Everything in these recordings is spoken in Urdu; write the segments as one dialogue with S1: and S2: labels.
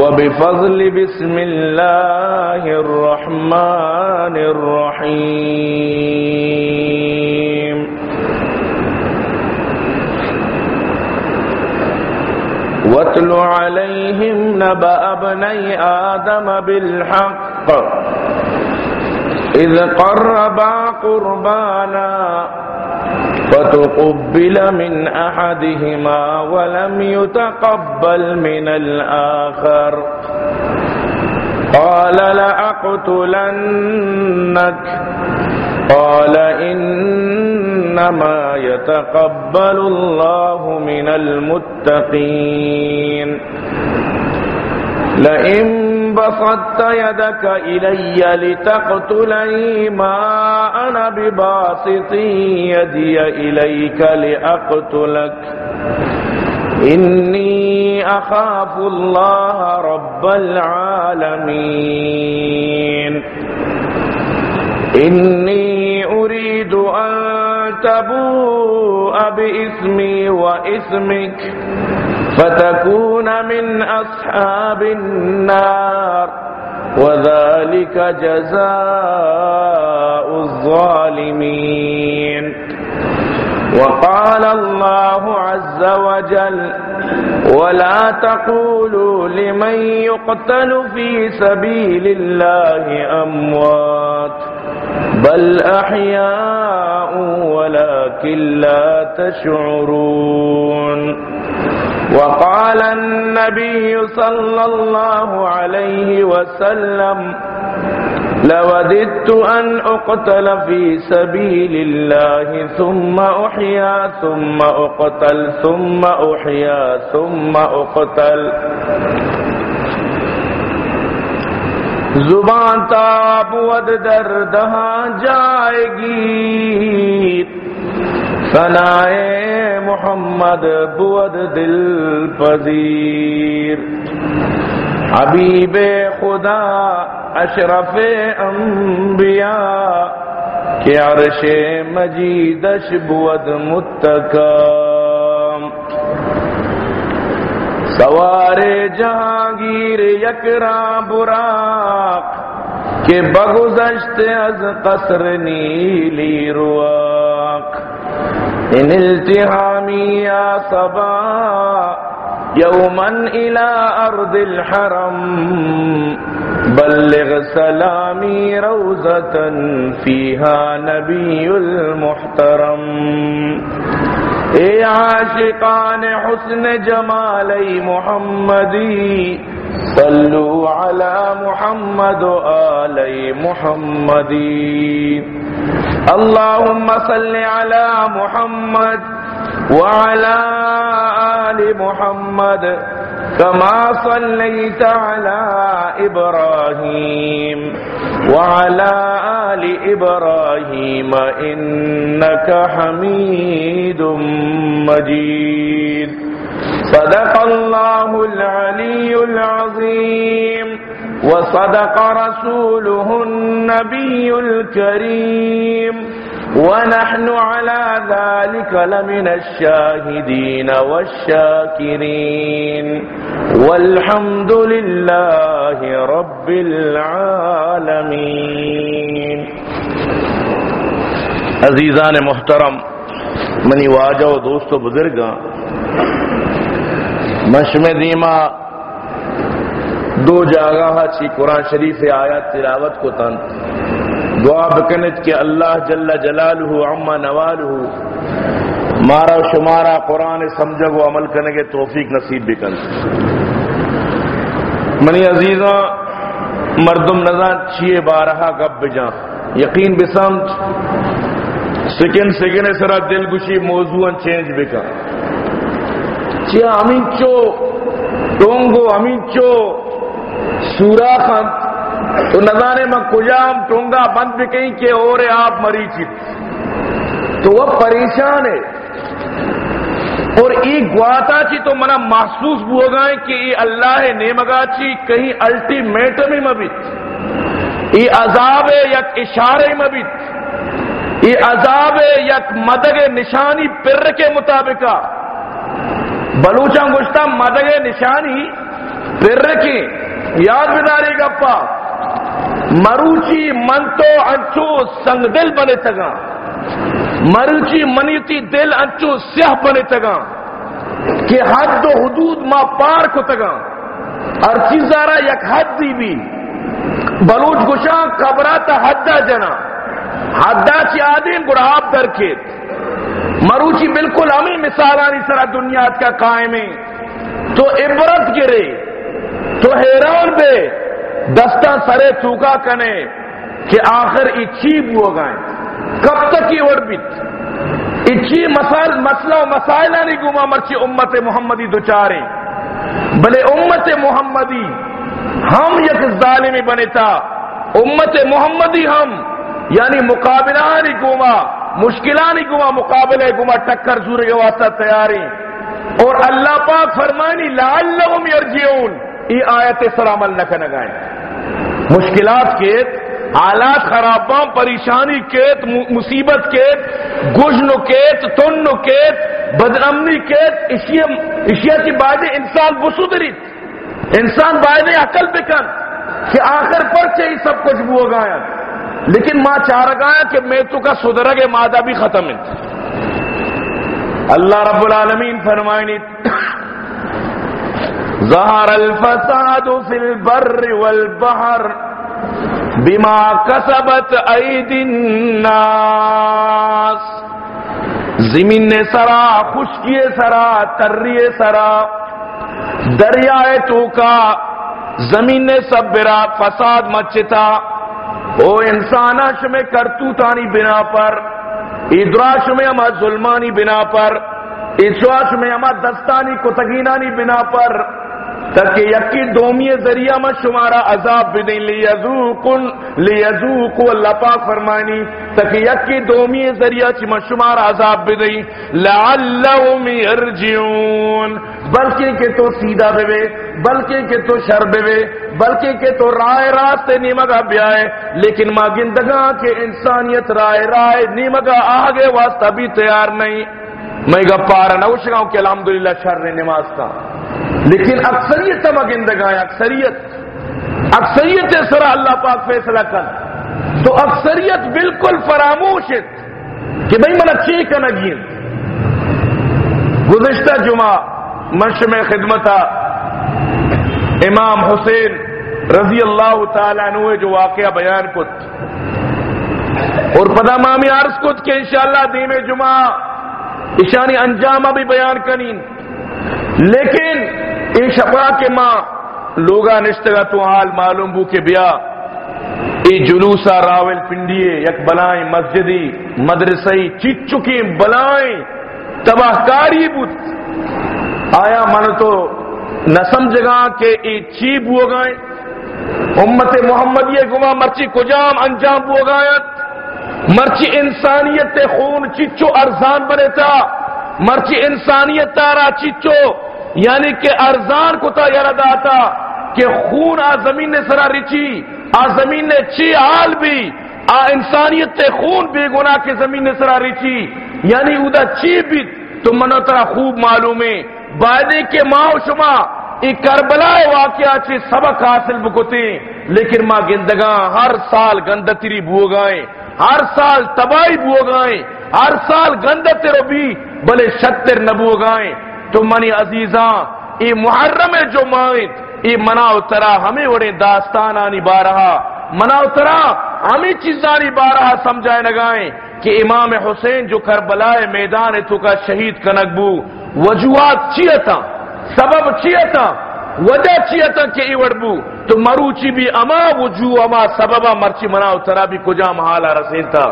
S1: وبفضل بسم الله الرحمن الرحيم. واتل عليهم نبأ ابني آدم بالحق. إذ قربا قربانا فتقبل من أحدهما ولم يتقبل من الآخر قال لأقتلنك قال إنما يتقبل الله من المتقين لئن بسطت يدك إلي لتقتلني ما أنا بباسط يدي إليك لأقتلك. إني أخاف الله رب العالمين. إني أريد أن تبوء بإسمي وإسمك. فتكون من أصحاب النار. وذلك جزاء الظالمين. وقال الله عز وجل ولا تقولوا لمن يقتل في سبيل الله أموات بل أحياء ولكن لا تشعرون. وقال النبي صلى الله عليه وسلم لوددت أن أقتل في سبيل الله ثم أحيا ثم أقتل ثم أحيا ثم أقتل. زبان تاب ود دردہاں جائے گی سنائے محمد بود دل پذیر۔ حبیب خدا اشرف انبیاء کہ عرش مجیدش بود متکام سوار جہانگیر یکرا براق کہ بگزشت از قصر نیلی رواق۔ ان التحامی یا صبا يوما إلى أرض الحرم. بلغ سلامي روزة فيها نبي المحترم. اے عاشقان حسن جمالی محمدی صلو علی محمد و آلی محمدی اللهم صل على محمد وعلى آل محمد كما صليت على إبراهيم وعلى آل إبراهيم إنك حميد مجيد. صدق الله العلي العظيم وصدق رسوله النبي الكريم ونحن على ذلك لمن الشاهدين والشاكرين والحمد لله رب العالمين عزیزان محترم، منی واجہ و دوست و بزرگاں مشم دیما، دو جاگہ ہاں چی قرآن شریف آیات تلاوت کو تن۔ دعا بکنت کہ اللہ جل جلالہ عما نوالہ، مارا شمارا قرآن سمجھگ و عمل کرنے کے توفیق نصیب بکن منی عزیزاں مردم نظان چیئے بارہا گب بجاں۔ یقین بسمت سکن سکن سرا دل گشی موضوع چینج بکا چیا امین چو، ٹونگو امین چو، سورا خان، تو نظانے میں کجام ٹونگا بند بھی کہیں کہ اور آپ مری چیت تو وہ پریشان ہے۔ اور ای گواتا چی تو منا محسوس بھی ہو گئے کہ ای اللہ نے مگا چی کہیں الٹیمیٹم ہی مبیت ای عذاب یک اشارے مبیت ای عذاب یک مدگ نشانی پر کے مطابق بلوچاں گشتہ مدگ نشانی پر کی یاد بداری گپا، مروچی من تو انچو سنگ دل بنے تگا، مروچی منیتی دل انچو سیاہ بنے تگا، کہ حد و حدود ما پار کو تگا اور چیزارا یک حد دی بھی، بلوچ گشاں قبرہ تا حدہ جنا، حدہ چی آدم گراب درکیت مروچی بالکل ہمیں مثالانی سرا دنیا کا قائم ہے تو عبرت گرے، تو حیران بے۔ دستہ سرے چوکا کنے کہ آخر اچھی بو گئے۔ کب تک یہ وربت اچھی مسائل، مسئلہ و مسائل نہیں گما مرچی امت محمدی دوچارے بلے امت محمدی ہم یک ظالمی بنے تھا امت محمدی ہم یعنی مقابلہ نہیں گما مشکلانی گما مقابلے گما ٹکر زورے کے واسطہ تیاری۔ اور اللہ پاک فرمانی، لعلہم یرجعون۔ ای آیت سر عمل نہ کنگائیں مشکلات کے حالات خراباں، پریشانی کیت مصیبت کیت گجن کیت، تن کیت بدامنی کیت۔ اشیا کی باتیں انسان بسودریت انسان بائدے عقل بکن کہ آخر پر چاہیے سب کچھ بو گایا لیکن ماں چار گایا کہ میں تو کا سدرگ مادہ بھی ختم ہے۔ اللہ رب العالمین فرمائنی ظہر الفساد فی البر والبحر بما کسبت عید الناس۔ زمین نے سرا، خشکی سرا، تری سرا، دریائے تو کا، زمین نے سب برا، فساد مچتا۔ او انساناش میں کرتو تانی بنا پر ادراش میں اما ظلمانی بنا پر اشواش میں اما دستانی کتگینانی بنا پر، تاکہ یکی دومی ذریعہ میں شمارا عذاب بدیں لیزوکن، لیزوکو اللہ پاک فرمانی، تاکہ یکی دومی ذریعہ چی میں شمارا عذاب بدیں لعلہم ارجعون بلکہ کہ تو سیدھا بے بلکہ کہ تو شر بے بلکہ کہ تو رائے راستے نیمگا بیائے۔ لیکن ماں گندگاں کے انسانیت رائے رائے نیمگا آگے واسطہ بھی تیار نہیں۔ میں گا پارا نہ گاؤں کہ الحمدللہ شر نماز کا۔ لیکن اکثریت تم گندگائیں اکثریت۔ اکثریت سرا اللہ پاک فیصلہ کر۔ تو اکثریت بالکل فراموش ہے کہ بھائی من اچھی کا نگین گزشتہ جمعہ منش میں خدمت امام حسین رضی اللہ تعالیٰ عنہ جو واقعہ بیان کت اور پدا مامی عرض کت کہ انشاءاللہ دیم جمعہ اشانی انجامہ بھی بیان کنین لیکن ان شپا کے ماں لوگا نشتگا تو حال معلوم بو کے بیا ای جلوسا راول پنڈیے یک بلائیں مسجدی، مدرسئی چیت چکی بلائیں، تباہ کاری بت آیا من تو نہ سمجھگا کہ ای چی بو گائیں امت محمد یہ گما مرچی کجام انجام بو گایت مرچی انسانیت خون چچو ارزان بنے تھا مرچی انسانیت تارا چچو یعنی کہ ارزان کو تا یاد کہ خون آ زمین نے سرا رچی، آ زمین نے چی آل بھی، آ انسانیت خون بے گنا کے زمین نے سرا رچی یعنی ادا چی بھی، تو منو ترا خوب معلوم ہے۔ بائدے کے ماں شما ای کربلا واقعہ چی سبق حاصل بکتے لیکن ماں گندگاں، ہر سال گندتری بو گائیں، ہر سال تباہی بو گائیں، ہر سال گندتر بھی بلے شتر نبو گائیں۔ تو منی عزیزاں، ای محرم جو مائن ای منا اترا ہمیں وڑے داستان آنی بارہا۔ منا اترا، ہمیں چیزانی بارہ سمجھائے نگائیں کہ امام حسین جو کربلائے میدان تو کا شہید کنکبو وجوہات چیتا سبب چیتا وجہ چیتا کہ ایوڑ بو۔ تو مروچی بھی اما وجوہ، اما سببا مرچی منا اترا بھی کجا محالا رسیتا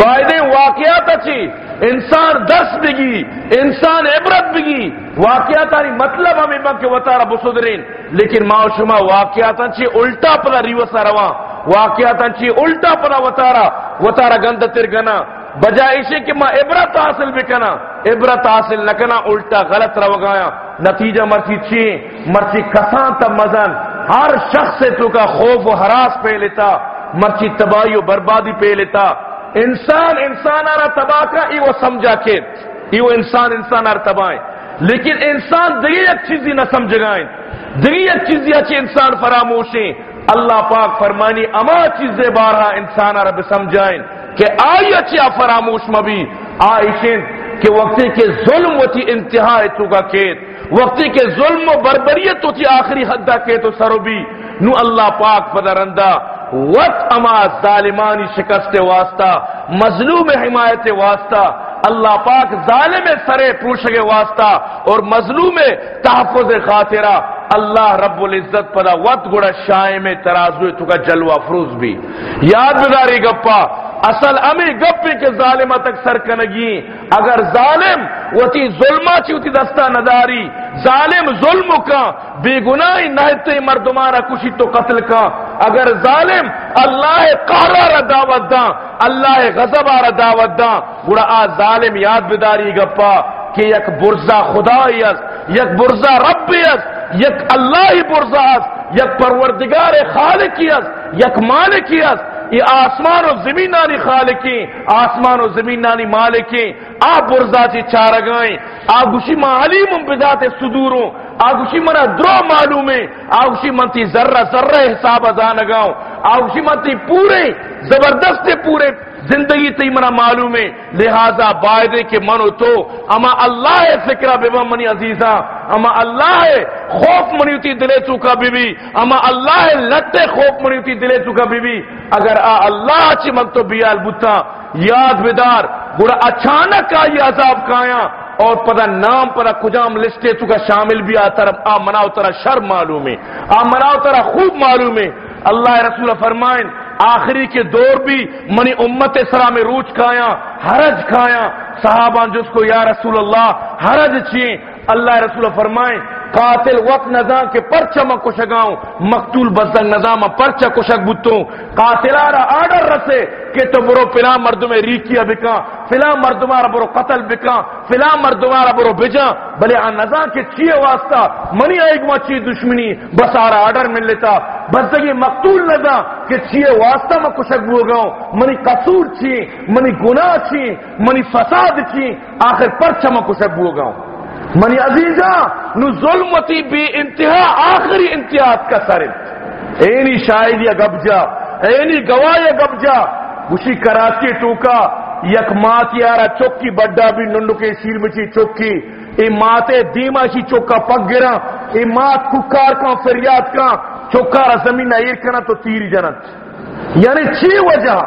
S1: بائدیں واقعات اچھی۔ انسان دس بگی، انسان عبرت بگی۔ واقعات آنی مطلب ہمیں کے وطارہ بسدرین لیکن ما شما واقعات چی الٹا پلا ریوسا رواں واقعات چی الٹا پلا وطارہ وطارہ گند ترگنا بجائے اسے کہ ماں عبرت حاصل بھی کنا، عبرت حاصل نہ کنا، الٹا غلط رو گایا۔ نتیجہ مرچی چی مرچی کسان تا مزن۔ ہر شخص سے تو کا خوف و حراس پہ لیتا مرچی تباہی و بربادی پہ لیتا۔ انسان انسان آرہ تباہ کا ای وہ سمجھا کے ای وہ انسان انسان آرہ تباہیں لیکن انسان دگی ایک چیزی نہ سمجھ گائیں دگی ایک چیزی اچھی انسان فراموشیں اللہ پاک فرمانی، اما چیزیں بارہا انسان عرب سمجھائیں کہ آئی اچیا فراموش مبی۔ آئیشن کہ وقتی کے ظلم و تھی انتہا تو کا کیت۔ وقتی کے ظلم و بربریت تو تھی آخری حدہ کے تو سروبی نو اللہ پاک پدرندہ وط اما ظالمانی شکست واسطہ، مظلوم حمایت واسطہ، اللہ پاک ظالم سرے پوشگ واسطہ اور مظلوم تحفظ خاطرہ، اللہ رب العزت پدا وط گڑا شائع میں ترازو تو کا جلوہ فروز بھی۔ یاد بداری گپا، اصل امی گپی کے ظالمہ تک سرکنگی۔ اگر ظالم وتی ظلمہ چی دستہ نداری، ظالم ظلم کا، بے گناہی نہتے مردمارا کشی تو قتل کا۔ اگر ظالم اللہ قہرہ دعوت دا اللہ غضب آرہ دعوت دا گڑا آ ظالم یاد بداری گپا کہ یک برزا خدا یس یک برزا رب یس یک اللہ برزا یک پروردگار خالق یس یک مالک یس یہ آسمان و زمینانی خالقیں آسمان و زمینانی مالکیں آپ برزاتی چارگائیں آگوشی ما علیم بذات صدوروں آگوشی منا درو معلومیں آگوشی منتی ذرہ ذرہ حساب ازانگاؤں آگوشی منتی پورے زبردست پورے زندگی تی منا معلوم ہے لہذا بائدے کے منو تو، اما اللہ فکرہ بے منی عزیزہ، اما اللہ خوف منی منیوتی دلے چکا بی بی اما اللہ لتے خوف منی منیوتی دلے چکا بی بی اگر آ اللہ چی من تو بیال بتا یاد بدار گڑا اچانک آئی عذاب کایا اور پتا نام پتا کجام لسٹے تو کا شامل بھی آ طرف آ مناو ترا شر معلوم ہے آ مناو ترا خوب معلوم ہے اللہ رسول فرمائن آخری کے دور بھی منی امت سرا میں روچ کھایا، حرج کھایا۔ صحابہ جس کو یا رسول اللہ حرج چیئیں، اللہ رسول فرمائیں قاتل وقت نظام کے پرچہ میں کشگاؤں، مقتول بزنگ نظام پرچہ کشک بتوں۔ قاتلارا آڈر رسے کہ تو برو فلاں مردمے ریکیا بکا فلاں مردمارا برو قتل بکا فلاں مردمارا برو بجا بلے آن نظام کے چیئے واسطہ منی آئیگ ما چیئے دشمنی، بس آرا آڈر مل لیتا۔ بزنگی مقتول نظام کہ چیئے واسطہ میں کشک بو گاؤں۔ منی قصور چیئے، منی گناہ چیئے، منی فساد چیئے، آخر پرچہ میں کشک بو گاؤں۔ منی عزیزہ، نو ظلمتی بی انتہا، آخری انتہات کا سر اینی شاید یا گبجا اینی گواہ یا گبجا اسی کراچی ٹوکا، یک مات یارا چوکی، بڑا بھی ننڈو کے سیر بچی چوکی۔ ای ماتے دیما شی چوکا پک گرا۔ ای مات ککار کا فریاد کا چوکارا زمین ایر کنا تو تیر جنت۔ یعنی چی وجہ؟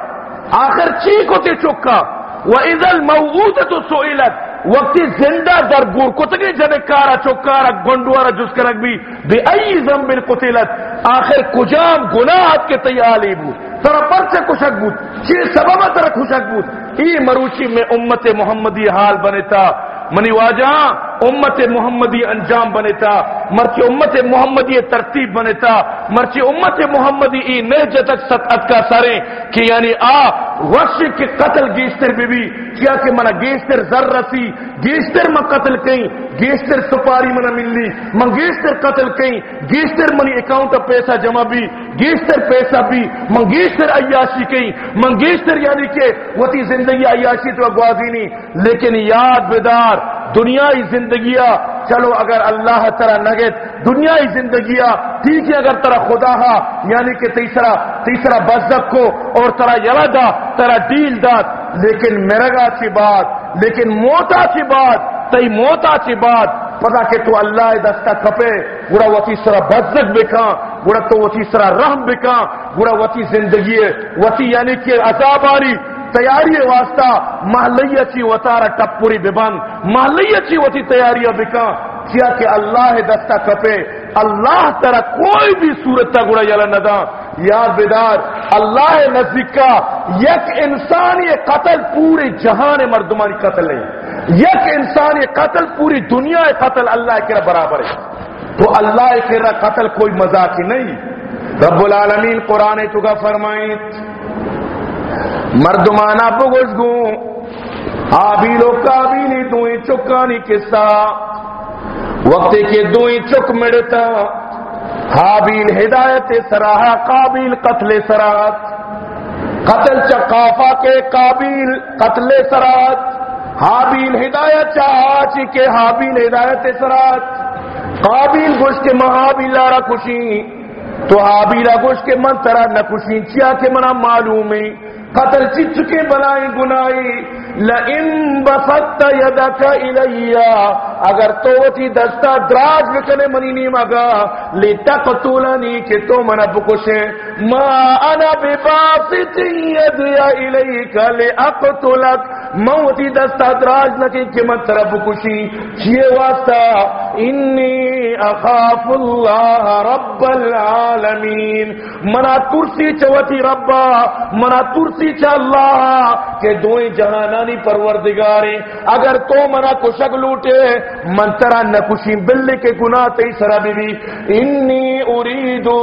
S1: آخر چی کو تے چوکا؟ وَإِذَا الْمَوْعُودَةُ سُئِلَتْ۔ وقتی زندہ در گور کتگی جنے کارا چوکارا گنڈوارا جس کرک بھی بے ای زنبن قتلت آخر کجام گناہت کے تیالی بود؟ سر پر سے کشک بود؟ چی سبب تر کشک بود؟ ای مروچی میں امت محمدی حال بنے تا منی واجہ، امت محمدی انجام بنے تھا مرچی امت محمدی ترتیب بنے تھا مرچی امت محمدی ای نہج تک ست کا سرے کہ یعنی آ وقت کے قتل گیشتر بھی بھی کیا کہ منا گیشتر زر رسی گیشتر میں قتل کہیں گیشتر سپاری منا ملی، من گیشتر قتل کہیں گیشتر منی اکاؤنٹ پیسہ جمع بھی، گیشتر پیسہ بھی، من گیشتر عیاشی کہیں من گیشتر یعنی کہ وہ تھی زندگی عیاشی تو اگوازی نہیں، لیکن یاد بیدار دنیای زندگیا چلو اگر اللہ ترا نگت دنیای زندگیا ٹھیک ہے اگر ترا خدا ہا یعنی کہ تیسرا تیسرا بزک کو اور ترا یلا دا ترا ڈیل دا لیکن مرگا کی بات، لیکن موتا کی بات تی موتا کی بات، پتا کہ تو اللہ دستا کپے گڑا وہ تیسرا بزک بکا گڑا تو وہ تیسرا رحم بکا گڑا وہ زندگی وتی یعنی کہ عذاب آری تیاری واسطہ محلیہ چی وطارہ ٹپوری ببن محلیہ چی وطی تیاری بکا کیا کہ اللہ دستہ کپے، اللہ ترہ کوئی بھی صورت تا گڑا یلا ندا۔ یا بدار اللہ نزدیک کا یک انسانی قتل پورے جہان مردمانی قتل نہیں۔ یک انسانی قتل پوری دنیا قتل اللہ کے برابر ہے۔ تو اللہ کے قتل کوئی مذاق نہیں۔ رب العالمین قرآن تو کا فرمائیں۔ مردمانہ بگز گوں۔ آبیلو کابیلی دوئی چکانی قصہ۔ وقت کے دوئی چک مڑتا۔ حابیل ہدایت سراہا، قابیل قتل سرات۔ قتل چکافا کے قابیل قتل سرات۔ حابیل ہدایت چاچی کے حابیل ہدایت سرات۔ قابیل گوش کے محابیل لارا خوشی تو حابیلہ گوش کے من ترا نہ خوشی چیا کے منا معلوم ہے۔ قتل چچکے بنائی گنائی، لئن بسطت یدک الیا اگر تو تی دستا دراج بکنے منی نہیں مگا لتقتلنی کہ تو منا بکشے ما انا بباسط یدی الیک لأقتلک۔ موتی دستا دراج لکی کہ من طرف بکشی چیئے واسطا انی اخاف اللہ رب العالمین۔ منا ترسی چوتی ربا، منا ترسی چا اللہ کہ دوئی جہانانی پروردگاریں اگر تو منا کشک لوٹے، من ترا نکشی بلے کے گناہ تی سرا بی بی انی اریدو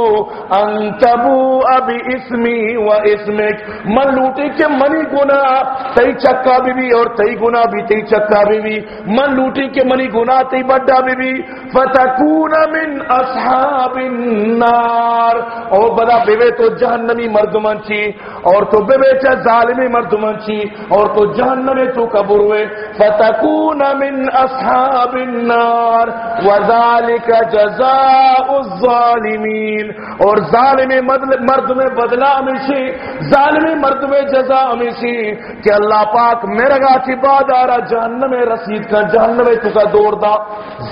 S1: ان تبو اب اسمی و اسمک۔ من لوٹے کے منی گناہ تی چکا بی بی اور تی گناہ بھی تی چکا بی بی من لوٹے کے منی گناہ تی بڑا بی بی فتکون من اصحاب النار۔ اور بدا بے تو جہنمی مردمان چی اور تو بے چا ظالمی مردمان چی اور تو جہنمی تو کبر ہوئے۔ فتکون من اصحاب النار وذالک جزاء الظالمین اور ظالم مرد میں بدلا ہمیشی، ظالمی مرد میں جزا ہمیشی۔ کہ اللہ پاک میرے گا چی بعد آ رہا جہنم رسید کا جہنم تو کا دور دا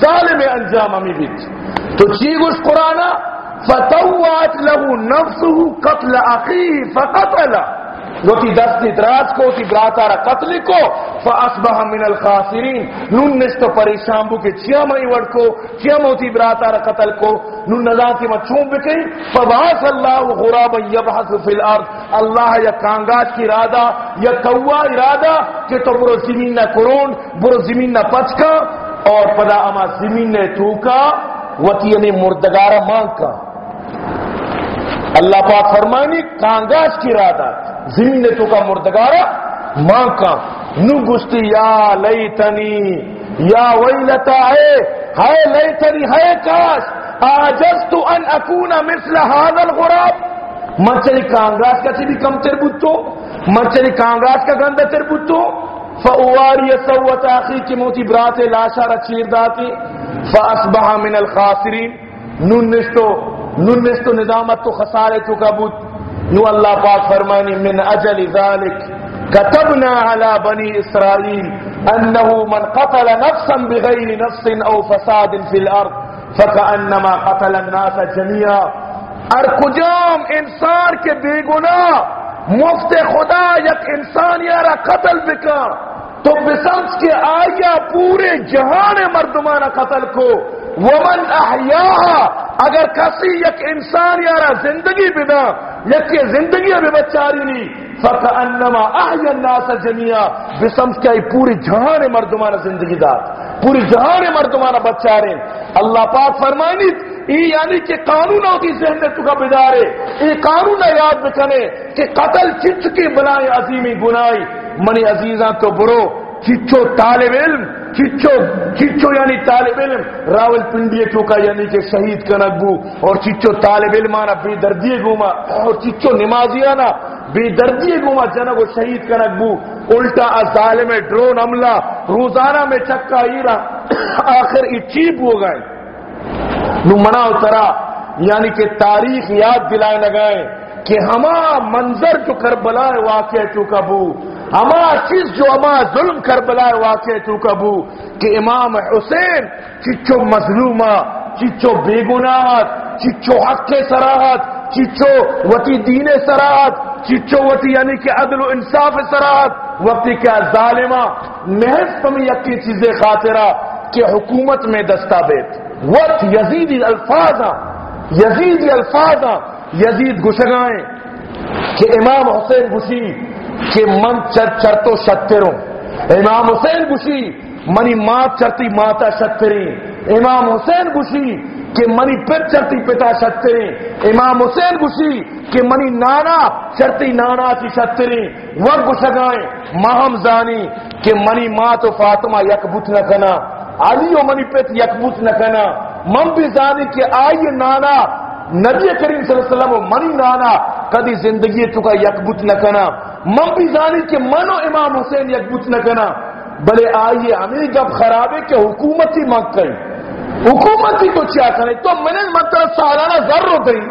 S1: ظالم انجام ہمیں بیچ تو چیگ اس قرآن فتوات له نفسه قتل اخی فقتل وتی دست دراز کو تی براتا را قتل کو فاصبح من الخاسرین نون نشتو پریشان بو کہ چیا مئی وڑ کو چیا موتی براتا را قتل کو۔ نون نزا کی مچھوم بکئی فبعث اللہ غرابا یبحث فی الارض اللہ یا کانگاج کی ارادہ، یا کوا ارادہ کہ تو برو زمین نہ کرون، برو زمین نہ پچکا۔ اور پدا اما زمین نے توکا وتی یعنی مردگارا مانگ کا اللہ پاک فرمانی کانگاج کی ارادہ۔ زمین تو کا مردگارا ماں کا نو گستی یا لئی تنی یا ویلتا ہے ہائے لئی تنی ہے کاش آجز تو ان اکون مثل هذا الغراب. مچلی کانگاس کا چلی کم تر بوتو مچلی کانگاس کا گندہ تر بوتو. فاواری سوت آخی کی موتی برات لاشا رچیر داتی. فاصبح من الخاسرین. نون نشتو نون نشتو ندامت تو خسارے تو کا کبوت یو اللہ پاک فرمانی من أجل ذلك كتبنا على بني إسرائيل أنه من قتل نفسا بغير نفس أو فساد في الأرض فكأنما قتل الناس جميعا. أر کجام انسان کے بے گناہ؟ مفت خدا یک انسان یارا قتل بکا تو بسمس کے آیا پورے جہان مردمانہ قتل کو۔ ومن احیا اگر کسی یک انسان یارا زندگی بنا یک زندگی ابھی بچاری نہیں فکانما احیا الناس جميعا بسمس کے پوری جہان مردمانہ زندگی دار، پوری جہان مردمانہ بچارے اللہ پاک فرمانی ای یعنی کہ قانون ہوتی ذہن میں تکا بدارے ای قانون یاد بکنے کہ قتل چچ کے بنائے عظیمی گنائی منی عزیزاں تو برو چچو طالب علم چچو چچو یعنی طالب علم۔ راول پنڈی چوکا یعنی کہ شہید کا نقبو اور چچو طالب علم بے دردی گوما۔ اور چچو نمازی آنا بے دردی گوما جنگ و شہید کا نقبو الٹا ظالم ڈرون عملہ۔ روزانہ میں چکا ایرا آخر ای چیپ ہو گئے۔ نو منا اترا یعنی کہ تاریخ یاد دلائے لگائے کہ ہما منظر جو کربلا واقع تو کبو ہما چیز جو ہما ظلم کربلا واقع تو کبو کہ امام حسین چچو مظلومہ، چچو بے گناہت چچو حق کے سراحت چچو وتی دین سراحت چچو وتی یعنی کہ عدل و انصاف سراحت وقتی کیا ظالمہ، محض پمی یکی چیزیں خاطرہ کہ حکومت میں دستاویز وقت یزیدی الفاظ یزیدی الفاظ، یزید گشگائیں کہ امام حسین گشی۔ کہ من چر چرتو شتروں۔ امام حسین گشی منی ماں چرتی ماتا شتری۔ امام حسین گشی کہ منی پت چرتی پتا شتری۔ امام حسین گشی کہ منی نانا چرتی نانا کی شتری۔ وہ گشگائیں مہم زانی، کہ منی ماں تو فاطمہ یک بت نہ کنا۔ علی و منی پت یک نہ کنا۔ من بھی زانی کہ آئی نانا، نبی کریم صلی اللہ علیہ وسلم و منی نانا، کدی زندگی تو کا یک بت نہ کنا۔ من بھی زانی کہ منو امام حسین یک بت نہ کنا، بلے آئیے ہمیں جب خرابے کہ حکومت ہی مانگ کریں۔ حکومت ہی کو کیا کرے تو من منترا سالانہ ضرور گئی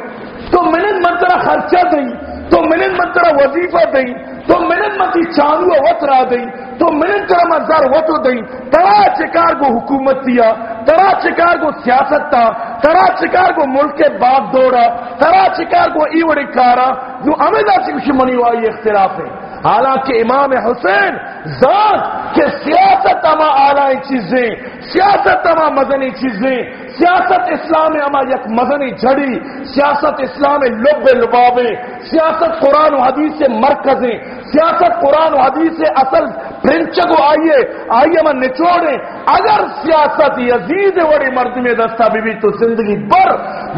S1: تو منت منترا خرچہ دیں، تو من منترا وظیفہ دیں، تو منت منتی چانو وط را دیں۔ تو منن کرم ازار وطو دیں ترا چکار کو حکومت دیا ترا چکار کو سیاست تا ترا چکار کو ملک کے باغ دوڑا ترا چکار کو ایوڑی کارا جو امیدہ سے کچھ منی وائی اختلاف ہے حالانکہ امام حسین ذات کہ سیاست اما اعلی چیزیں سیاست اما مدنی چیزیں سیاست اسلام اما یک مدنی جھڑی سیاست اسلام لب لبابے سیاست قرآن و حدیث سے مرکزیں سیاست قرآن و حدیث سے اصل پرنچ کو آئیے آئیے میں نچوڑے اگر سیاست یزید وڑی مرد میں دستہ بھی, بھی تو زندگی بر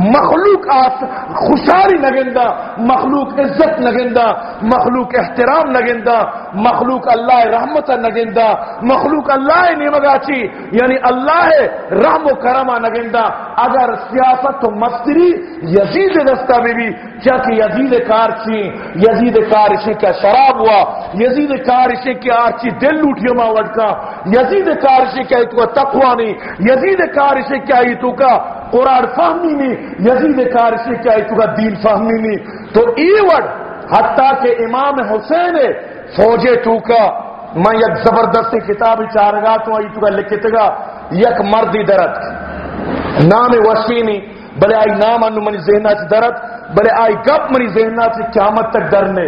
S1: مخلوق آس خوشحالی نگندہ مخلوق عزت نگندہ مخلوق احترام نگندہ مخلوق اللہ رحمت نگندہ مخلوق اللہ نیمگاچی یعنی اللہ رحم و کرما نگندہ۔ اگر سیاست تو مستری یزید دستہ بھی, بھی کیا یزید کار چی یزید کار اسے کیا شراب ہوا یزید کار اسے کیا آرچی دل لوٹی ما وڈکا یزید کار اسے کیا تو تقوی نہیں یزید کار اسے کیا تو کا قرآن فہمی نہیں یزید کار اسے کیا تو کا دین فہمی نہیں تو ای حتیٰ کہ امام حسین فوجے ٹوکا کا میں یک زبردست کتاب چارگا تو آئی تو لکھت گا، یک مردی درد۔ نام وشینی بلے آئی نام انو منی ذہنہ چی درد، بلے آئی گپ منی ذہنہ چی قیامت تک درنے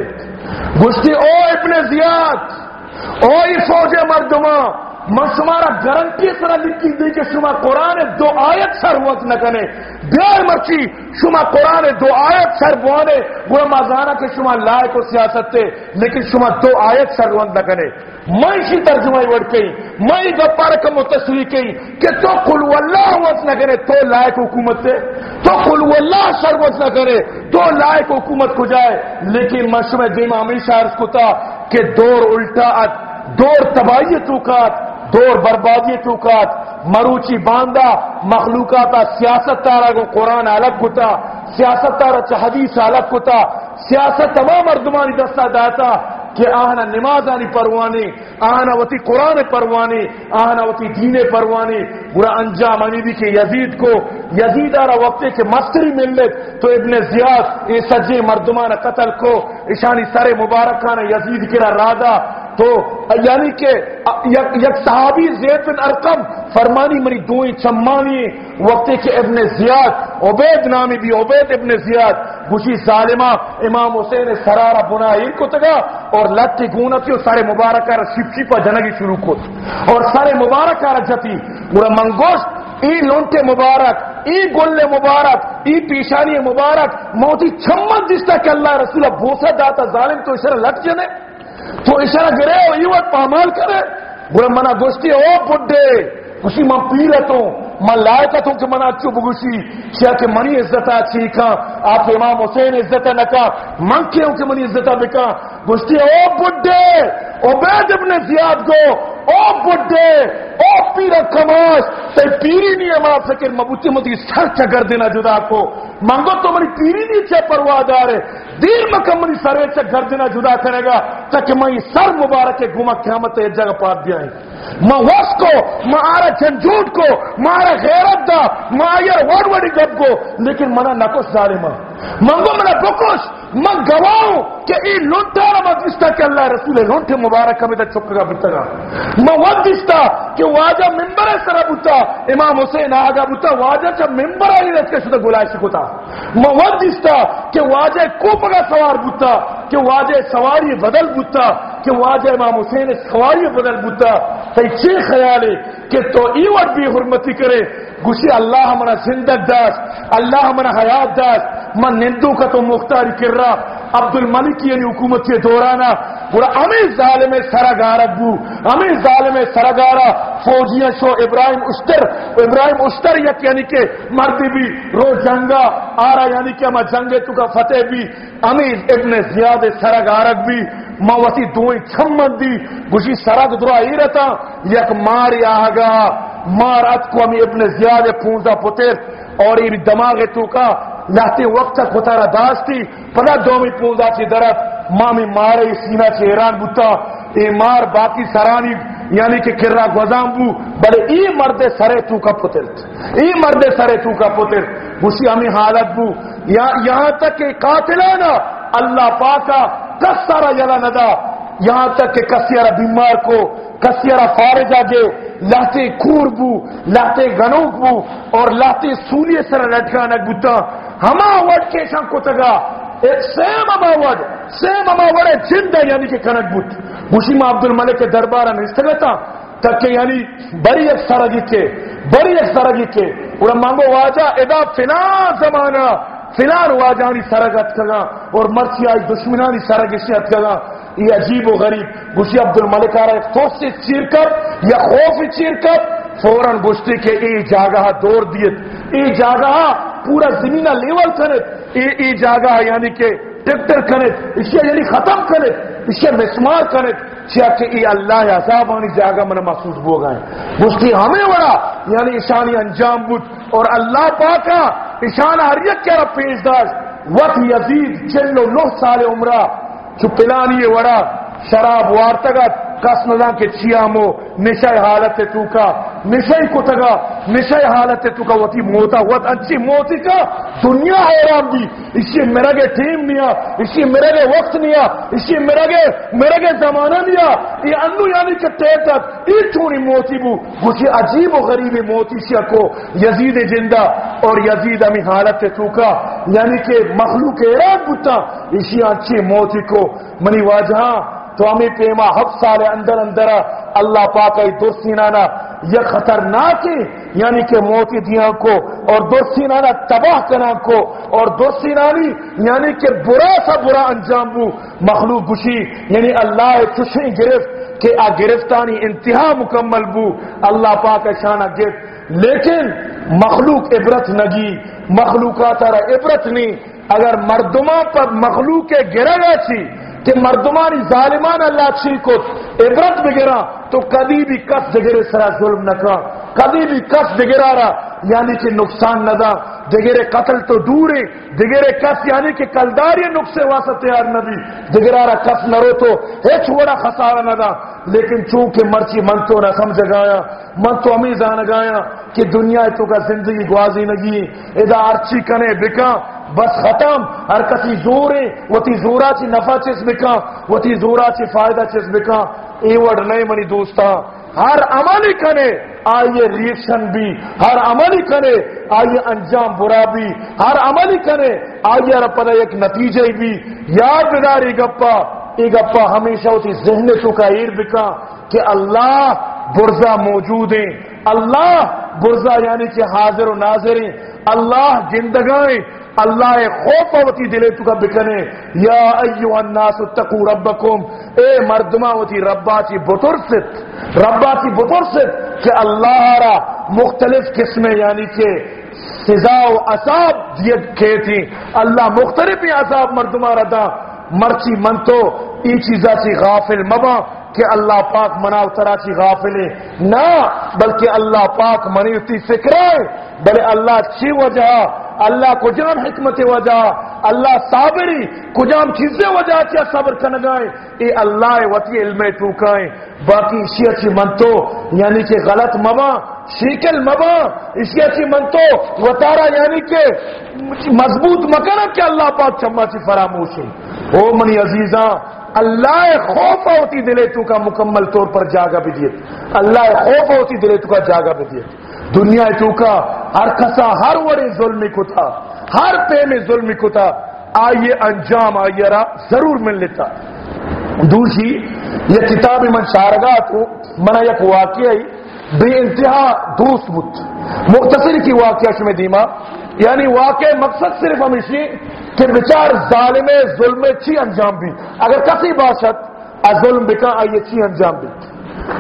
S1: گشتی او ابن زیاد، او ای فوج مردمہ من شمارا گرنٹی سرا لکھی دی کہ شما قرآن دو آیت سر وقت نہ کنے بیار مرچی، شما قرآن دو آیت سر بوانے۔ گوڑا مازانا کہ شما لائے کو سیاست تے، لیکن شما دو آیت سر وقت نہ کنے میں اسی ترجمہ وڑ کئی، میں گپار کا متصوی کئی کہ تو قل واللہ وقت نہ کرے، تو لائق حکومت تے۔ تو قل واللہ سر وقت نہ کرے، تو لائق حکومت کو جائے۔ لیکن میں شما دیم ہمیشہ عرض کو تھا کہ دور الٹا دور تباہی توکات دور بربادی چوکات مروچی باندھا مخلوقات سیاست تارا کو قرآن الگ کتا، سیاست تارا چ حدیث الگ کتا، سیاست تمام مردمانی دستہ داتا کہ آہنا نماز پروانی، آہنا وتی قرآن پروانی، آہنا وتی دین پروانی، برا انجام آنی بھی کہ یزید کو، یزید آرہ وقت کے مستری ملت تو ابن زیاد اے سجے مردمان قتل کو اشانی سر مبارکان یزید کرا رادا تو یعنی کہ یک صحابی زید بن ارقم فرمانی منی دوئی چمانی وقت کے ابن زیاد، عبید نامی بھی عبید ابن زیاد، گوشی ظالمہ، امام حسین سرارا بنائی کو تگا اور لٹی گونتی اور سارے مبارکہ را شپچی پا جنگی شروع کو اور سارے مبارکہ را جتی اور منگوشت ای لونٹے مبارک، ای گل مبارک، ای پیشانی مبارک، موتی چھمت جستا کہ اللہ رسول بوسا داتا ظالم تو اسے لٹ جنے تو اشارہ کرے ہو یہ وقت پامال کرے۔ بولے، منا گوشتی او بڈے کسی من پیرتوں من لائقتوں کہ منا اچھو گوشی کیا کہ منی عزت اچھی کھا آپ امام حسین عزت عزتہ نکا، من کے ہوں کہ منی عزتہ بکا۔ گوشتی او بڈے، عبید ابن زیاد کو، او بڈے او پیر کماش تے پیری نہیں اما سکر مبوتی مدی سر چگر دینا جدا کو۔ منگو تو منی پیری نہیں چھے پرواہ دارے دیر مکم منی سر چگر دینا جدا کرے گا تاکہ میں سر مبارک گمہ قیامت ایک جگہ پات دیا ہے۔ میں وس کو میں آرہ جھنجھوٹ کو میں آرہ غیرت دا میں آئیر وڑ وڑی گب کو۔ لیکن منا نکوش ظالمہ۔ منگو منا بکوش من گواہوں کہ ای لونٹا رہا دستا کہ اللہ رسول لونٹے مبارک ہمیں دا چکا بتا میں وقت دستا کہ واجہ ممبر سرا بتا امام حسین آگا بتا واجہ چا ممبر آئی رس کے شدہ گلائے شکتا میں وقت دستا کہ واجہ کوپگا سوار بتا کہ واجہ سواری بدل بتا کہ واجہ امام حسین سواری بدل بتا تی چی خیال ہے کہ تو ایوٹ بھی حرمتی کرے گوشی اللہ ہمارا زندگ داس، اللہ ہمارا حیات داس، من نندو کا تو مختاری کر رہا عبد الملک یعنی حکومت کے دورانا بڑا ہمیں ظالم سرگارہ بو، ہمیں ظالم سرگارہ، فوجیاں شو ابراہیم اشتر ابراہیم اشتر یک یعنی کہ مردی بھی، رو جنگا، آرا یعنی کہ ہمیں جنگے تو کا فتح بھی، ہمیں ابن زیاد سرگارک بھی ما موتی دوئیں چھمت دی، گوشی سرگ درا ہی رہتا۔ یک ماری آگا مارت کو ہمیں ابن زیاد پونزا پتر اور یہ دماغ تو کا لہتے وقت تک خطارہ داشتی پدا دومی پونزا چی درد، مامی مارے سینہ چی ایران بوتا۔ اے مار باقی سرانی یعنی کہ کرا گوزام بو۔ بلے ای مرد سرے تو کا پتر ای مرد سرے تو کا پتر۔ گوشی ہمیں حالت بو۔ یہاں تک کہ قاتلانا اللہ پاکا کس سارا یلا ندا، یہاں تک کہ کسیارا بیمار کو کسیارا فارجہ گے لاتے کور بو، لاتے گنوک بو، اور لاتے سولی سر لٹکانک بوتا۔ ہما وڈ کے شان کو تگا۔ ایک سیم اما وڈ، سیم اما وڈ ہے، جند ہے یعنی کہ کنک بوت۔ مشیم عبد الملک کے دربارہ میں استغتا تک کہ یعنی بری ایک سرگی کے بری ایک سرگی کے۔ اور مانگو واجہ ادا فلان زمانہ۔ فلان واجانی سرگت کگا اور مرچی آئی دشمنانی سرگ سرگشیت کگا یہ عجیب و غریب۔ گوشی عبد الملک آ رہا ہے تو سے چیر کر یا خوف چیر کر۔ فوراً گوشتی کے ای جاگہ دور دیت۔ ای جاگہ پورا زمینہ لیول کرت ای ای جاگہ یعنی کہ ٹکٹر کرت اسے یعنی ختم کرت اسے مسمار کرت چیا کہ ای اللہ عذاب آنی جاگہ من محسوس بو گئے۔ گوشتی ہمیں وڑا۔ یعنی اشانی انجام بود۔ اور اللہ پاکا اشان حریت یک کیا پیش داشت وط یزید چلو نو سال عمرہ چو پلانی وڑا، شراب وارتگت کس نظام کے چیامو نشای حالت تو کا نشای کو تگا نشای حالت تو کا وطی موتا وط اچھی موتی کا دنیا حیران بھی اسی میرا گے ٹیم نیا، اسی میرا گے وقت نیا، اسی میرا گے میرا گے زمانہ نیا۔ یہ انو یعنی کہ تیر تک یہ چونی موتی بو۔ کچھ عجیب و غریب موتی شیا کو یزید جندہ اور یزید امی حالت تو کا یعنی کہ مخلوق ایران بوتا۔ اسی اچھی موتی کو۔ منی واجہاں تو پیما حب سال اندر اندر اللہ پاک دوستی نانا یہ خطرناک یعنی کہ موتی دیا کو، اور دوستی نانا تباہ کرنا کو، اور دوستی نانی یعنی کہ برا سا برا انجام بو، مخلوق گشی یعنی اللہ چشیں گرفت کہ آ گرفتانی انتہا مکمل بو، اللہ پاک شانہ گرفت۔ لیکن مخلوق عبرت نگی، مخلوقات عبرت نہیں اگر مردمہ پر مخلوق گرا گا چی کہ مردمانی ظالمان اللہ چھی کو عبرت بگرا تو کبھی بھی کس دگرے سرا ظلم نہ کر کبھی بھی کس دگرا رہا یعنی کہ نقصان نہ دا۔ دگرے قتل تو دور ہے دگرے کس یعنی کہ کلداری نقصے واسطے یار نبی دگرا رہا کس نہ رو تو ایک چھوڑا خسارہ نہ دا۔ لیکن چونکہ مرچی من تو نہ سمجھ گایا، من تو امی زان گایا کہ دنیا تو کا زندگی گوازی نگی ادا ارچی کنے بکا بس ختم۔ ہر کسی زور ہے۔ وہ تی زورا چی نفع چیز بکا۔ وہ تی زورا چی فائدہ چیز بکا۔ ایوڑ نہیں منی دوستا۔ ہر عملی کنے۔ آئیے ریشن بھی۔ ہر عملی کرے آئیے انجام برا بھی۔ ہر عملی کرے آئیے پتہ ایک نتیجے بھی۔ یاد بداری گپا۔ یہ گپا ہمیشہ ہوتی ذہن تو کا ایر بکا کہ اللہ برزا موجود ہیں۔ اللہ برزا یعنی کہ حاضر و ناظر ہیں۔ اللہ زندگائیں اللہ خوف وتی دلے تو کا بکنے، یا ایوہ الناس اتقو ربکم۔ اے مردمہ وتی ربا چی بطرست ربا چی بطرست کہ اللہ را مختلف قسمیں یعنی کہ سزا و عذاب دیت کے تھی اللہ مختلف عذاب مردمہ ردا مرچی من تو ای چیزا چی غافل مبا کہ اللہ پاک منا اترا چی غافل نہ بلکہ اللہ پاک منی اتی فکر بلے اللہ چی وجہ اللہ کجام حکمت وجہ اللہ صابری، کجام چیزیں وجہ کیا صبر کنگائیں اے اللہ وطی علم ٹوکائیں باقی اسی اچھی منتو یعنی کہ غلط مبا شیکل مبا اسی اچھی منتو وطارا یعنی کہ مضبوط مکانا کہ اللہ پاک چمہ چی فراموشی او منی عزیزاں، اللہ خوف ہوتی دلے تو کا مکمل طور پر جاگا بھی دیت اللہ خوف ہوتی دلے تو کا جاگا بھی دیت دنیا تو کا ہر کسا، ہر وڑے ظلمی کو تھا۔ ہر پے میں ظلمی کو تھا آئیے انجام، آئیے را۔ ضرور مل لیتا۔ دوسری، یہ کتاب من شارگاہ تو منا یک واقعی بے انتہا دوست بت مختصر کی واقعہ شمی دیما۔ یعنی واقع مقصد صرف ہمیشہ کہ بچار ظالم ظلم چی انجام بھی۔ اگر کسی باشد ظلم بکا، آئیے چی انجام بھی۔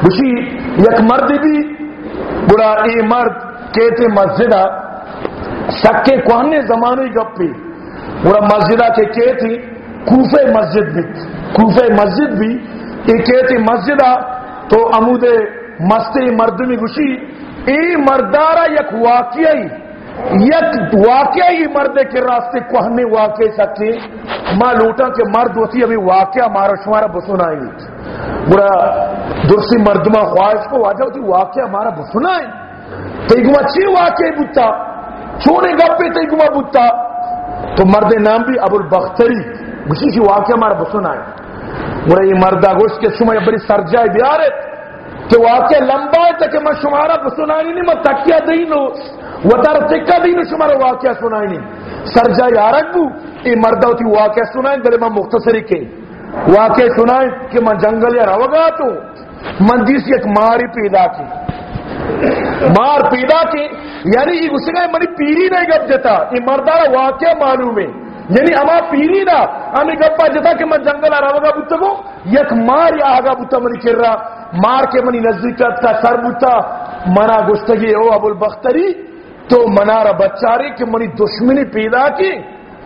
S1: بشی یک مرد بھی بڑا ای مرد کہتے مسجدہ۔ سکے کوہنے زمانے گپی بڑا مسجدہ کے کہتی کوفے مسجد بھی۔ کوفے مسجد بھی، یہ کہتی مسجدہ تو عمود مستی مردمی گشی۔ ای مردارا یک واقعی یک واقعی مرد کے راستے کوہنے واقع سکے۔ ماں لوٹا کہ مرد ہوتی ابھی واقعہ مارا شمارا بسونا آئی بڑا درسی مردمہ خواہش کو واجہ ہوتی، واقعہ مارا بسونا آئی تیگما چی واقعی بوتا چونے گپے تیگما بوتا۔ تو مرد نام بھی ابو البختری۔ گسی چی واقعہ مارا بسونا آئی بڑا یہ مردہ گوشت کے شما بڑی سرجائی بیارت کہ واقعہ لمبا ہے تک میں شمارا سنائی نہیں، میں تکیا دینو و تر تکا دینو شمارا واقعہ سنائی نہیں۔ سرجا یارک بو ای مردہ ہوتی واقعہ سنائیں دلے میں مختصری کے۔ واقعہ سنائیں کہ میں جنگل یا روگا تو من جیس ایک ماری پیدا کی۔ مار پیدا کی یعنی یہ گسے گئے منی پیری نہیں گب جتا، یہ مردہ واقعہ معلوم ہے یعنی اما پیری نا ہمیں گپا جتا کہ میں جنگل آ رہا بتا کو یک مار یا آگا بتا منی کر رہا مار کے منی نزدیکت کا سر بتا منا گشتگی او ابو البختری تو منارا بچاری کہ منی دشمنی پیدا کی۔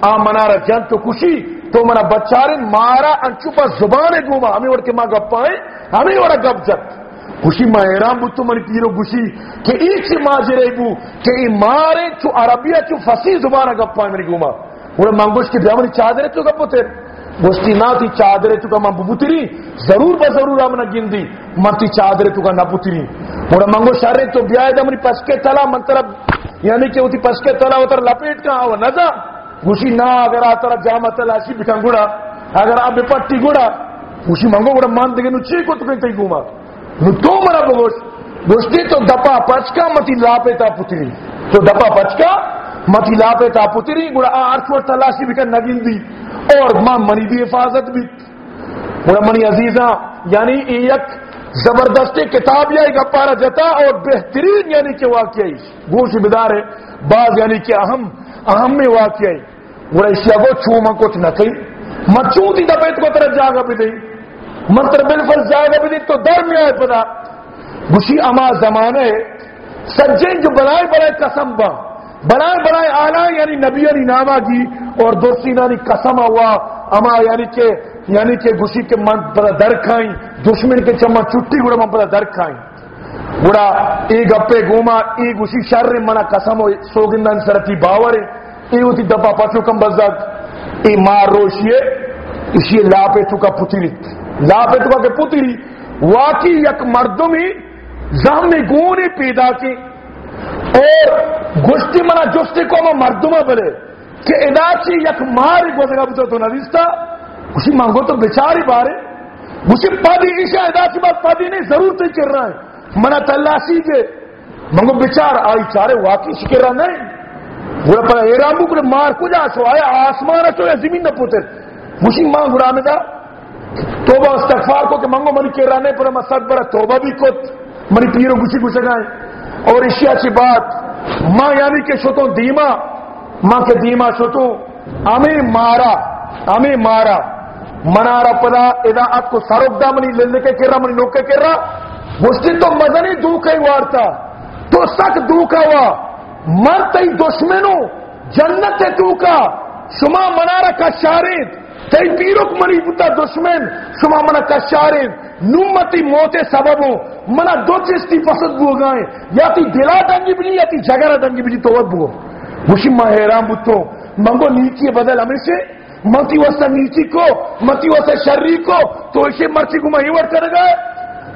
S1: آ منارا جن تو کشی، تو منا بچاری مارا انچو پا زبان گوما۔ ہمیں وڑ کے ماں گپ پائیں ہمیں وڑا گپ جت۔ خوشی ماں ایران بتو منی پیرو گوشی کہ ایک سی ماں بو کہ ای مارے چو عربیہ چو فسی زبان گپ پائیں منی گوما۔ وہ منگوش کی بیا منی چادرے تو گپ تیر گوشتی نا تی چادرے تو کا ماں ببوتری ضرور بضرور آمنا گندی۔ من تی چادرے تو کا نبوتری وہ منگو شارے تو بیا دا منی پسکے تلا من طرف۔ یعنی کہ وہ تی پسکے تلا وہ تر لپیٹ کا آو ندا گوشی نا اگر آ طرف جامع تلاشی بکن گوڑا۔ اگر آ بپٹی گوڑا۔ گوشی منگو گوڑا مان دگے نو چی کو تو کہیں گوما۔ نو تو مرا بگوش گوشتی تو دپا پچکا متی لاپے تا پتری تو دپا پچکا متی لاپے تا پتری گوڑا آرچ و تلاشی بکن نگین دی اور ماں منی بھی حفاظت بھی گوڑا منی عزیزاں یعنی ایک زبردستی کتاب یا ایک اپارا جتا اور بہترین یعنی کہ واقعی گوش بدار ہے بعض یعنی کہ اہم اہم میں واقعی گوڑا اسی اگو چوما کچھ نہ کئی مچوں تھی دبیت کو طرف جاگا بھی دی منتر بالفل جاگا بھی دی تو در میں آئے پدا گوشی اما زمانے سجن جو بلائے بلائے قسم با۔ بلائے بلائے آلہ یعنی نبی علی نامہ کی جی، اور دوسری نانی قسم ہوا۔ اما یعنی کہ یعنی کہ گوشی کے من پتا در کھائیں، دشمن کے چما چٹی گڑا من پتا در کھائیں۔ گڑا ای گپے گوما، ای گوشی شر منا قسم ہو سوگندن سرتی باور ای ہوتی دبا پچو کم بزد ای مار روشیے، اسی لاپے تو کا پتری لاپے تو کا پتری واقعی یک مردم ہی زہم گونی پیدا کی اور گشتی منا جستی کو میں مردمہ بلے کہ ادا چی یک ماری گزرا بتا تو نویستا اسی مانگو تو بیچاری بارے۔ اسی پادی ایشا ادا چی بات پادی نہیں، ضرور تے کر رہا ہے۔ منا تلاشی کے مانگو بیچار آئی، چارے واقعی شکر رہا نہیں۔ وہ پر ایرامو کو مار کجا سو آیا آسمان چو یا زمین نہ پوتے۔ اسی ماں گرا میں توبہ استغفار کو کہ مانگو منی کر رہا نہیں پر میں ساتھ برا توبہ بھی کت، منی پیرو گسی گسے گائیں۔ اور اشیاء چی بات، ماں یعنی کہ شتوں دیما، ماں کے دیما شتوں، امی مارا امی مارا، منارا پدا ادا آپ کو سروک دا منی للنے کے کر رہا منی نوکے کر رہا گوشتی تو مزنی دوکہ ہی وارتا۔ تو سک دوکہ ہوا مرتی دشمنو جنت دوکہ شما منارا کا شارید تی پیرک منی بتا دشمن، شما منا کا شارید نومتی موت سببو، منا دو چیز تی پسند بو گائیں یا تی دلا دنگی بلی، یا تی جگرہ دنگی بلی تو ود بو۔ گوشی ماں حیران بتو منگو نیکی بدل ہمیشہ متی وسا نیچی کو متی وسا شرری کو، تو اسے مرچی کو مہیور کر گئے۔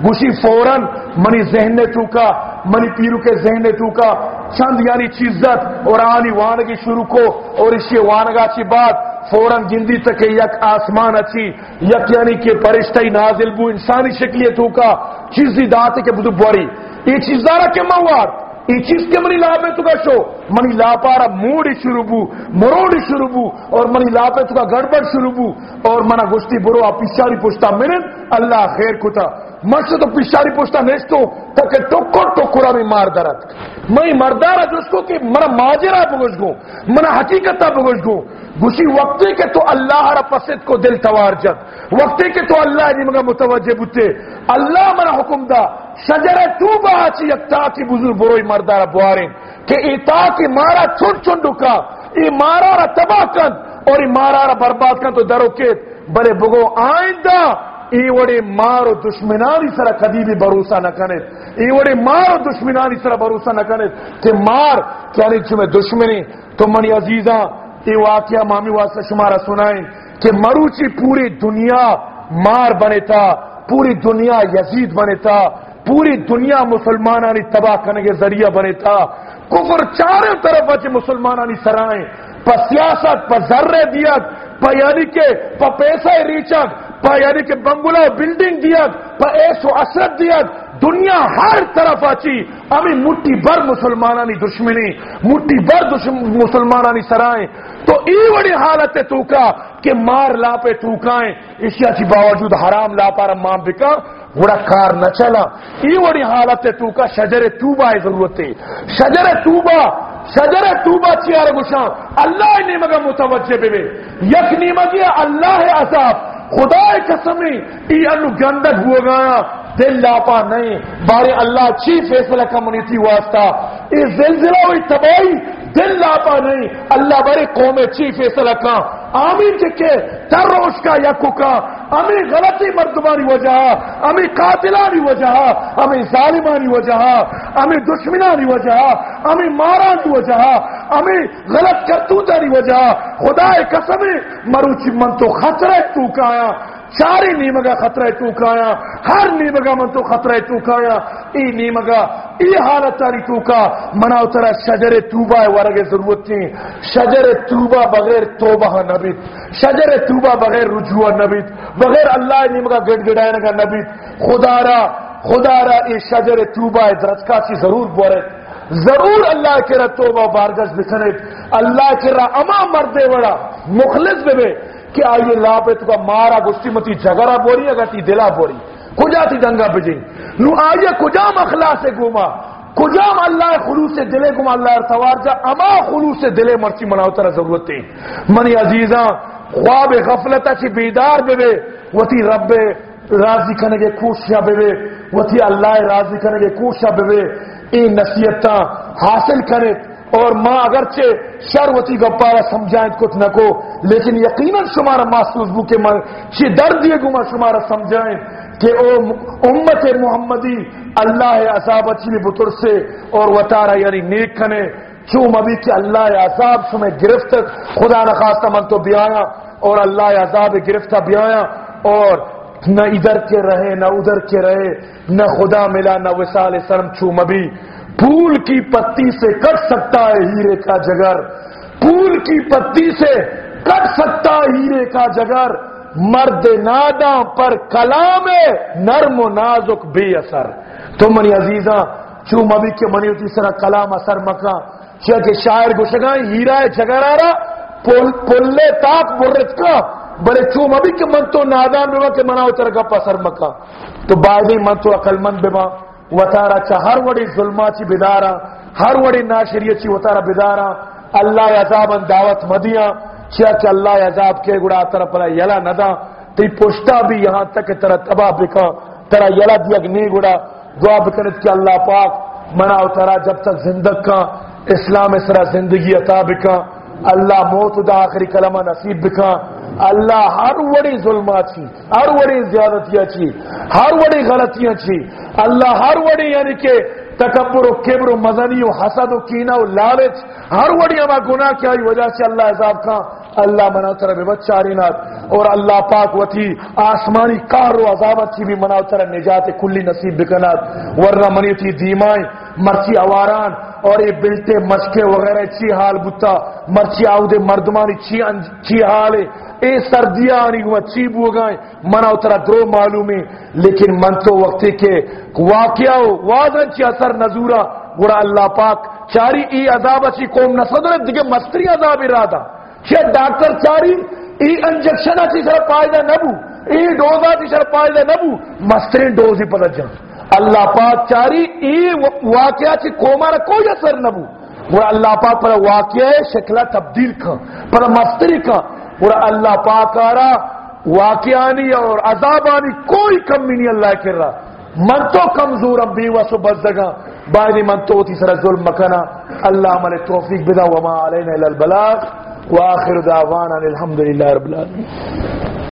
S1: گوشی فوراً منی ذہن نے چوکا، منی پیرو کے ذہن نے چوکا چند یعنی چیزت اور آنی وانگی شروع کو، اور اسی وانگا چی بات فوراً جندی تک یک آسمان اچھی، یک یعنی کہ پرشتہ نازل بو، انسانی شکلیت چوکا چیزی داتے کے بدو بوری۔ یہ چیز دارا کے مواد ای چیز کے منی لاپے تو کا شو۔ منی لاپارا موڑی شروع بو مروڑی شروع بو، اور منی لاپے تو کا گڑبڑ شروع بو۔ اور منا گشتی برو آپ پیشاری پوچھتا منن، اللہ خیر کتا۔ مرشد تو پیشاری پوچھتا نیستو، تاکہ ٹکر ٹکرا بھی مار درد۔
S2: میں مردارا جس کو کہ منا ماجرا بگش گو منا حقیقتا بگش گو گوشی وقتی کے تو اللہ را پسد کو دل توار جد وقتی کے تو اللہ جی مگا متوجہ بوتے۔ اللہ منا حکم دا۔ شجر توبا چی یکتا کی بزرگ بروئی مردارا بوارین۔ کہ ایتا کی مارا چن چن ڈکا۔ ای مارا را تباہ کن۔ اور ای مارا را برباد کن تو درو کے بلے بگو آئندہ ای وڑی مارو دشمنانی سرا کدی بھی بھروسہ نہ کنے ای وڑی مارو دشمنانی سرا بھروسہ نہ کنے کہ مار یعنی کیا نہیں دشمنی، تو منی عزیزاں یہ واقعہ مامی واسطہ شمارا سنائیں کہ مروچی پوری دنیا مار بنے تھا پوری دنیا یزید بنے تھا پوری دنیا مسلمانانی تباہ کرنے کے ذریعہ بنے تھا کفر چاروں طرف اچھے مسلمانانی سرائیں، پا سیاست، پا ذرے دیت پا یعنی کہ پا پیسہ ریچک پا یعنی کہ بنگلہ بلڈنگ دیت پا ایس و اثرت دیت دنیا ہر طرف آچی، امی مٹی بر مسلمانانی دشمنی، مٹی بر مسلمانانی سرائیں تو ای وڑی حالت تو کا کہ مار لا پہ تو کائیں اسی اچھی باوجود حرام لا پارا مام بکا وڑا کار نہ چلا۔ ای وڑی حالت تو کا شجر توبہ ہے ضرورت ہے۔ شجر توبہ شجر توبہ چیار گشان اللہ نے مگا متوجہ بے بے یک نیمگی اللہ عذاب۔ خدا قسمی، ای انو گندک ہوا گایا۔ دل لاپا نہیں بارے اللہ چی فیصلہ کمیونٹی واسطہ۔ یہ زلزلہ ہوئی تباہی دل لاپا نہیں، اللہ بڑے قوم چی فیصلہ کا۔ آمین جی چکے تر روش کا یکو کا امی غلطی مردمانی وجہ امی قاتلانی وجہ امی ظالمانی وجہ امی دشمنانی وجہ امی مارانی وجہ امی غلط کرتوتانی وجہ۔ خدا قسم، مروچی من تو خطرہ تو کایا۔ چاری نیمگا خطرہ تو ہر نیمگا من تو خطرہ تو ای نیمگا، ای حالت تاری تو کا شجر توبہ ورگ ضرورت تھی شجر توبہ بغیر توبہ نبی شجر توبہ بغیر رجوع نبی بغیر اللہ نیمگا گڑ خدا را خدا را ای شجر توبہ درجکا سی ضرور بورے۔ ضرور اللہ کے را توبہ بارگز بکھنے۔ اللہ کے را اما مردے وڑا، مخلص بے کہ آئیے لا پہ تو مارا گستی متی جگرہ بوری، اگر تی دلا بوری؟ کجا تی دنگا بجی؟ نو آئیے کجام اخلاص سے گوما کجام اللہ خلوص سے دلے گما اللہ ارتوار جا، اما خلوص سے دلے مرچی مناو ترہ ضرورت منی عزیزاں، خواب غفلتا چی بیدار بے بے وتی رب راضی کرنے کے کوششا بے بے وتی اللہ راضی کرنے کے کوششا بے بے این نصیحتاں حاصل کرے اور ماں اگرچہ شروتی گپارا سمجھائیں کچھ نہ کو، لیکن یقیناً شمارا محسوس بو کہ چی درد یہ گما شمارا سمجھائیں کہ او امت محمدی اللہ عذاب اچھی بطر سے اور وطارہ یعنی نیک کھنے۔ چوم ابھی کہ اللہ عذاب سمیں گرفت، خدا نخواستہ من تو بیایا اور اللہ عذاب گرفتہ بیایا اور نہ ادھر کے رہے، نہ ادھر کے رہے، نہ خدا ملا، نہ وسال سرم چوم ابھی پھول کی پتی سے کٹ سکتا ہے ہیرے کا جگر۔ پھول کی پتی سے کٹ سکتا ہے ہیرے کا جگر۔ مرد نادا پر کلام نرم و نازک بے اثر۔ تو منی عزیزاں چوم ابھی کے منی ہوتی سرا کلام اثر مکا کیا کہ شاعر گشگائیں ہیرا ہے، جگر آ رہا۔ پلے تاک برت کا۔ بڑے چوم ابھی کے من تو نادان بے کہ منا اتر گپ اثر مکا تو بعد من تو عقل مند بے وطارا چا ہر وڑی ظلما چی بدارا، ہر وڑی ناشریہ چی وطارا بدارا۔ اللہ عذاب دعوت مدیاں، چیا کہ اللہ عذاب کے گڑا ترا پلا یلا ندا۔ تی پشتا بھی یہاں تک ترا تباہ بکا، ترا یلا دیا نی گڑا۔ دعا بکنت کہ اللہ پاک منا اترا جب تک زندگ کا، اسلام اسرا زندگی عطا بکا۔ اللہ موت دا آخری کلمہ نصیب بکا۔ اللہ ہر وڑی ظلمات چی ہر وڑی زیادتیاں چی ہر وڑی غلطیاں چی اللہ ہر وڑی یعنی کہ تکبر و کبر و مزنی و حسد و کینہ و لالچ، ہر وڑی ہما گناہ کیا وجہ سے اللہ عذاب کا اللہ منا طرح بچاری نات اور اللہ پاک وتی آسمانی کار و عذابت کی بھی منا طرح نجات کلی نصیب بکنات۔ ورنہ منی تھی دیمائیں مرچی اواران اور یہ بلٹے مشکے وغیرہ چی حال بتا مرچی آؤدے مردمانی چی, چی حال ہے اے سردیاں آنی گوا چی بو گائیں منا اترا درو معلومی لیکن من تو وقتی کے واقعہ ہو واضح چی اثر نزورا گوڑا اللہ پاک چاری ای عذاب اچھی قوم نصدر دیکھے مستری عذاب ارادہ۔ چھ ڈاکٹر چاری ای انجکشن اچھی سر پائدہ نبو ای ڈوزا چی سر پائدہ نبو مستری ڈوزی پتہ جان۔ اللہ پاک چاری ای واقعہ چی کومارا کوئی اثر نبو۔ وہ اللہ پاک پر واقعہ شکلہ تبدیل کا پر مفتری کا اور اللہ پاک آرا، واقعانی اور عذابانی کوئی کمی نہیں اللہ کر رہا من تو کمزور اب بیوہ سو بزدگا بائنی من تو تی سر ظلم مکنا۔ اللہ ملے توفیق بدا، وما علینا الالبلاغ وآخر دعوانا الحمدللہ رب العالمين